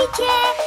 Teacher!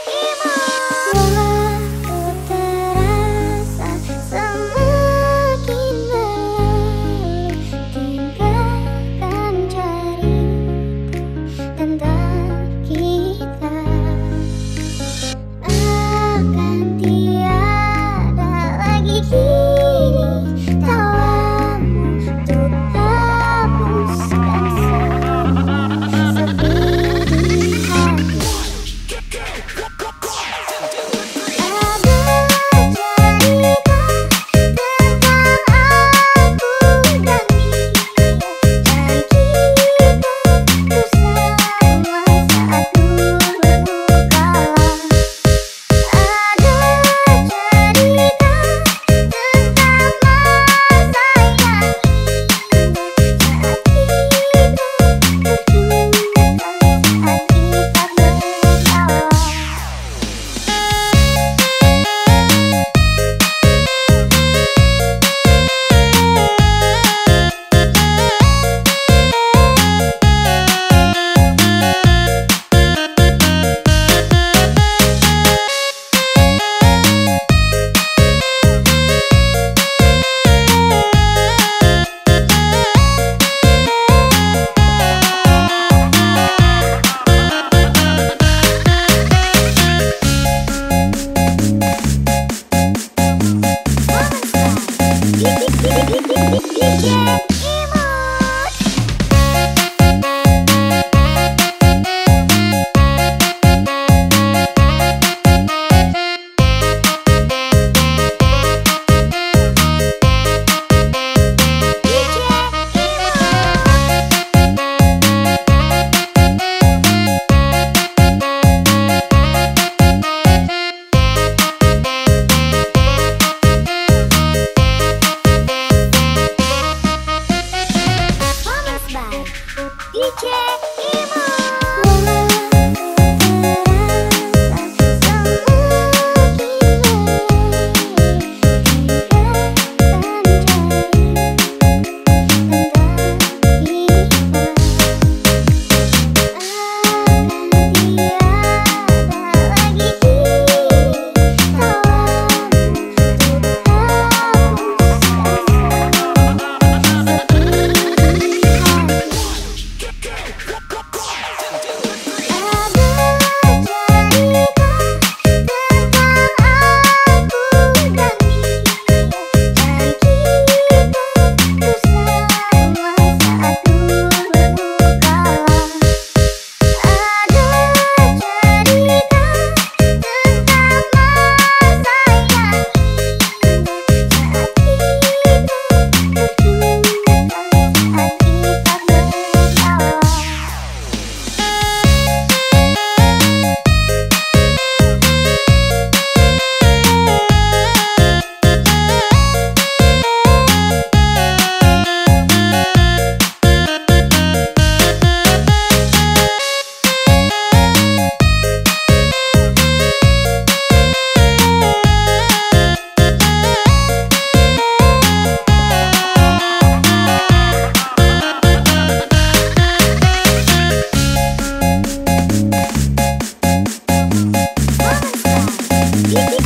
Okay.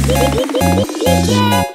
Yeah.